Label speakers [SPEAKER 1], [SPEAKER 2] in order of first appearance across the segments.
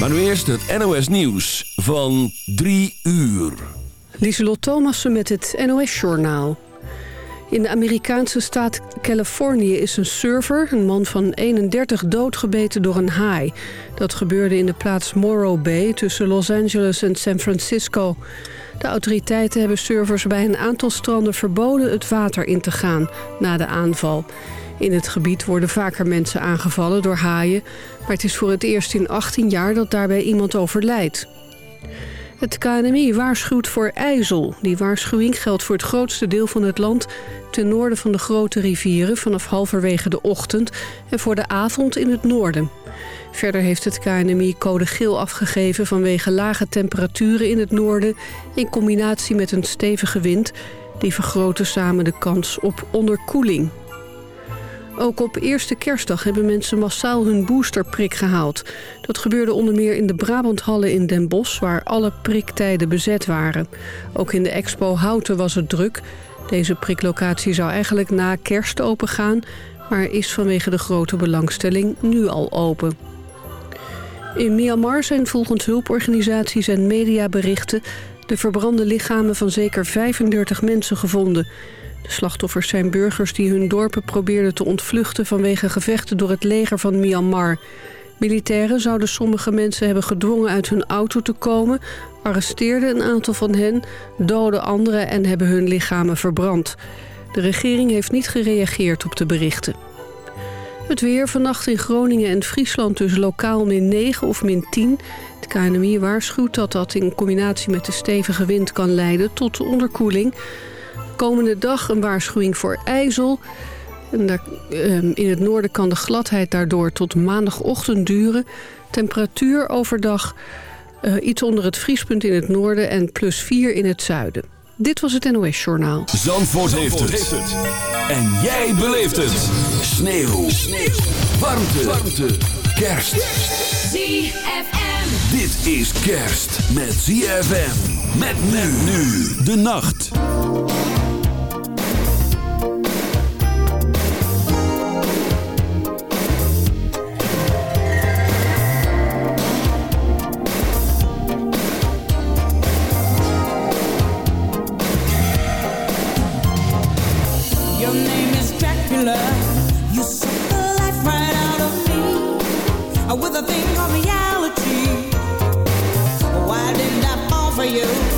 [SPEAKER 1] Maar nu eerst het NOS Nieuws van 3 uur.
[SPEAKER 2] Lieselot Thomassen met het NOS-journaal. In de Amerikaanse staat Californië is een surfer, een man van 31, doodgebeten door een haai. Dat gebeurde in de plaats Morro Bay tussen Los Angeles en San Francisco. De autoriteiten hebben surfers bij een aantal stranden verboden het water in te gaan na de aanval. In het gebied worden vaker mensen aangevallen door haaien... maar het is voor het eerst in 18 jaar dat daarbij iemand overlijdt. Het KNMI waarschuwt voor ijzel. Die waarschuwing geldt voor het grootste deel van het land... ten noorden van de grote rivieren vanaf halverwege de ochtend... en voor de avond in het noorden. Verder heeft het KNMI code geel afgegeven vanwege lage temperaturen in het noorden... in combinatie met een stevige wind. Die vergroten samen de kans op onderkoeling. Ook op eerste kerstdag hebben mensen massaal hun boosterprik gehaald. Dat gebeurde onder meer in de Brabanthallen in Den Bosch... waar alle priktijden bezet waren. Ook in de expo Houten was het druk. Deze priklocatie zou eigenlijk na kerst opengaan... maar is vanwege de grote belangstelling nu al open. In Myanmar zijn volgens hulporganisaties en mediaberichten... de verbrande lichamen van zeker 35 mensen gevonden... De slachtoffers zijn burgers die hun dorpen probeerden te ontvluchten... vanwege gevechten door het leger van Myanmar. Militairen zouden sommige mensen hebben gedwongen uit hun auto te komen... arresteerden een aantal van hen, doden anderen en hebben hun lichamen verbrand. De regering heeft niet gereageerd op de berichten. Het weer vannacht in Groningen en Friesland dus lokaal min 9 of min 10. Het KNMI waarschuwt dat dat in combinatie met de stevige wind kan leiden tot onderkoeling... Komende dag een waarschuwing voor ijzel. En daar, ehm, in het noorden kan de gladheid daardoor tot maandagochtend duren. Temperatuur overdag uh, iets onder het vriespunt in het noorden en plus 4 in het zuiden. Dit was het NOS Journaal.
[SPEAKER 1] Zandvoort, Zandvoort heeft, het. En jij beleeft het. Sneeuw. Sneeuw. Warmte. Warmte. Kerst.
[SPEAKER 3] ZFM.
[SPEAKER 1] Dit is kerst met ZFM. Met men nu de nacht.
[SPEAKER 4] With a thing called reality. Why didn't I fall for you?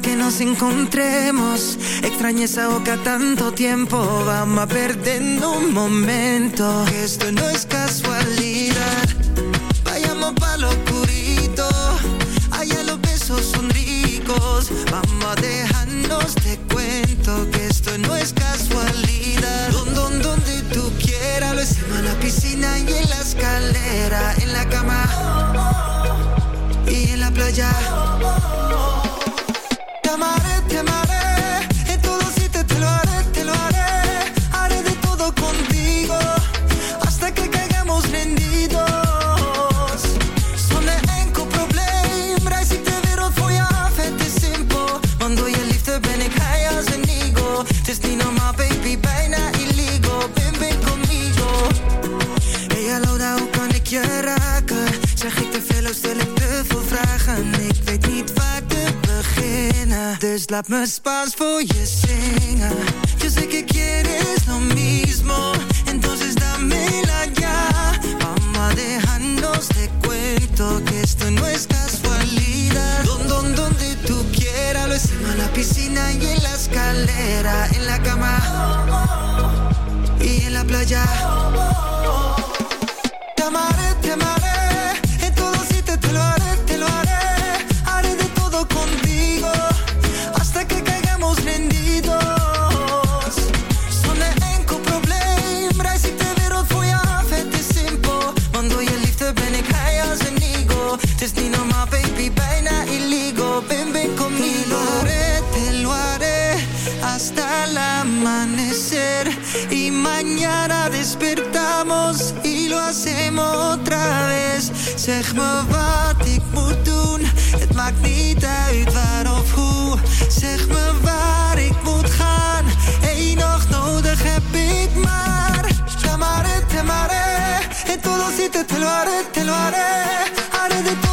[SPEAKER 5] Que nos encontremos. Extrañé esa boca tanto tiempo. Vamos perdiendo un momento. Esto no es casualidad. Vayamos pa' lo oscurito. Allá los besos son ricos. Vamos a dejarnos de cuento. Que esto no es casualidad. Don, don, donde tú quieras. Lo hacemos en la piscina y en la escalera. En la cama y en la playa. Dus laat me Spaans voor. Yo sé que quieres lo mismo. Entonces dámela ya. Vamos a dejarnos de cuento que esto no es casualidad. Don, don, donde tú quieras. Lo hacemos en la piscina y en la escalera. En la cama y en la playa. Hacemos otra vez. Zeg me wat ik moet doen, het maakt niet uit waar of hoe. Zeg me waar ik moet gaan, één nacht nodig heb ik maar. Te amaré, te en todo sitio te lo haré, te lo haré. Haré de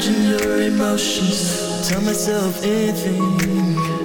[SPEAKER 3] imagine your emotions. Tell myself anything.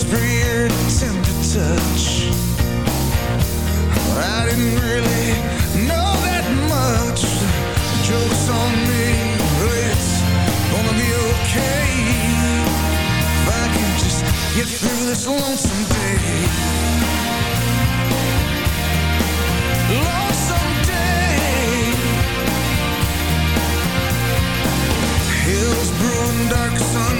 [SPEAKER 6] whisper tender touch. I didn't really know that much. Joke's on me, it's gonna be okay. If I can just get through this lonesome day. Lonesome day. Hills brewing dark sun.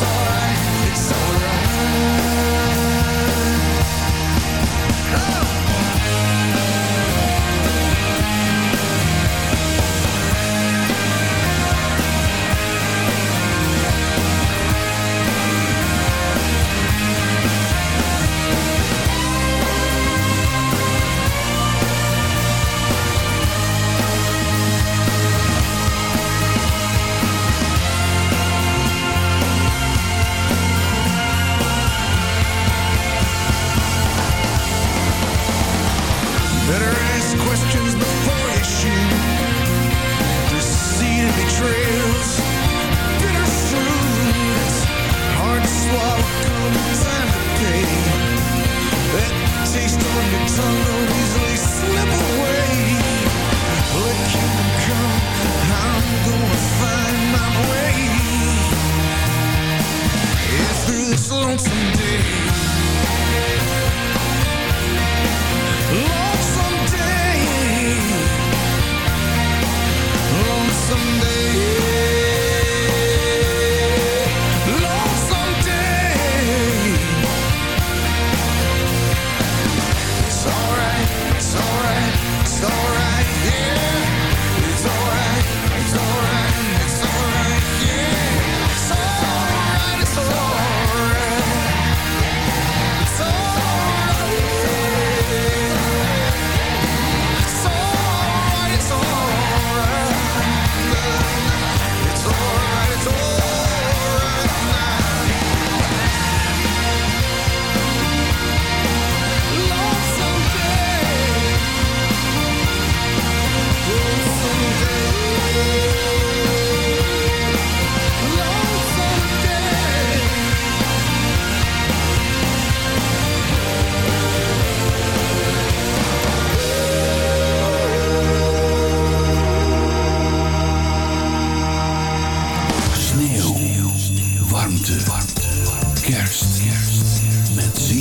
[SPEAKER 6] It's alright, it's alright.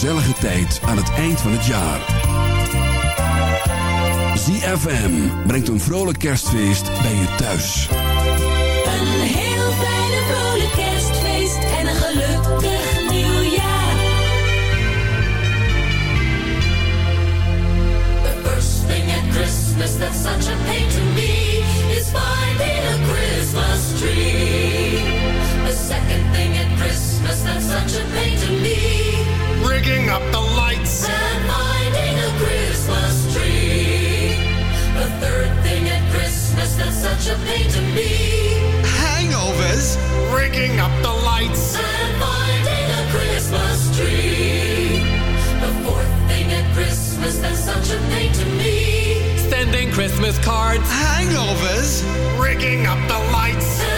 [SPEAKER 1] gezellige tijd aan het eind van het jaar. ZFM brengt een vrolijk kerstfeest bij je thuis.
[SPEAKER 7] Een heel fijne vrolijk kerstfeest en een gelukkig nieuwjaar. The first thing at Christmas that's such a pain to me is finding a Christmas tree. The second thing at Christmas that's such a pain to me
[SPEAKER 8] Rigging up the lights.
[SPEAKER 7] and finding a Christmas tree. The third thing at Christmas that's such a pain to me.
[SPEAKER 8] Hangovers. Rigging up the lights.
[SPEAKER 7] and finding a Christmas tree. The fourth thing at Christmas that's such a pain to me.
[SPEAKER 8] Sending Christmas cards. Hangovers. Rigging up the lights.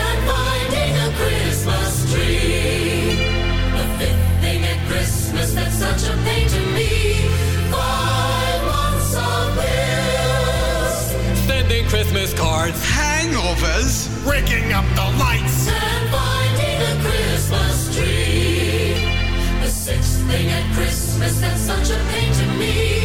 [SPEAKER 7] Christmas
[SPEAKER 8] cards. Hangovers. Rigging up the lights.
[SPEAKER 7] And finding a Christmas tree. The sixth thing at Christmas that's such a pain to me.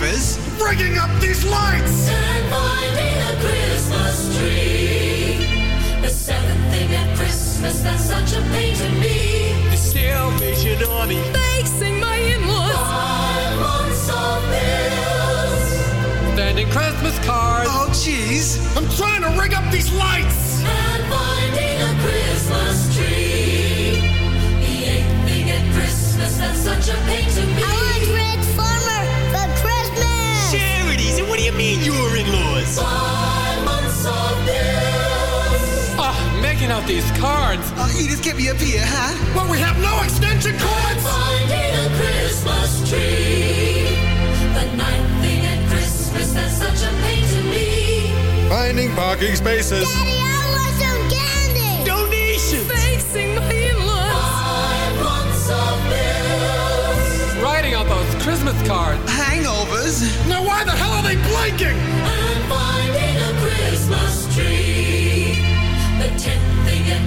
[SPEAKER 8] Rigging up these lights.
[SPEAKER 7] And finding a Christmas tree. The seventh thing at Christmas that's such a pain to me.
[SPEAKER 8] Still vision on me.
[SPEAKER 7] Facing my. Five months of bills.
[SPEAKER 8] Sending Christmas cards. Oh, jeez. I'm trying to rig up these lights.
[SPEAKER 7] And finding a Christmas tree. The eighth thing at Christmas that's such a pain
[SPEAKER 8] these cards.
[SPEAKER 9] Oh, you just get me up here, huh?
[SPEAKER 8] Well, we have no extension cords.
[SPEAKER 7] Finding a Christmas tree. The ninth thing at Christmas that's such a pain to me.
[SPEAKER 8] Finding parking spaces.
[SPEAKER 10] Daddy, I want some candy.
[SPEAKER 8] Donations.
[SPEAKER 7] Facing my in-laws. Five months of bills.
[SPEAKER 8] Writing out those Christmas cards.
[SPEAKER 9] Hangovers.
[SPEAKER 8] Now why the hell are they blinking?
[SPEAKER 7] And finding a Christmas tree.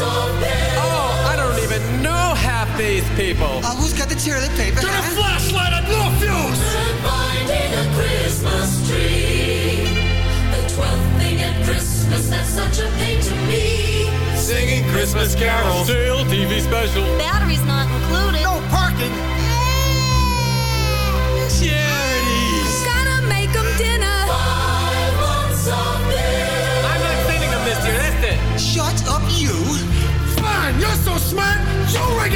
[SPEAKER 7] Of bills.
[SPEAKER 8] Oh, I don't even know half these people.
[SPEAKER 9] Oh, who's got the toilet paper,
[SPEAKER 8] Turn a flashlight on, no fuse.
[SPEAKER 7] Finding a Christmas tree. The twelfth thing at Christmas that's such a pain to me.
[SPEAKER 8] Singing Christmas carols. Stale TV special.
[SPEAKER 10] Battery's not included.
[SPEAKER 8] No parking. You're so smart.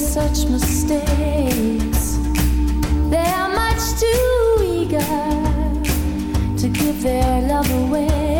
[SPEAKER 11] such mistakes. They are much too eager to give their love away.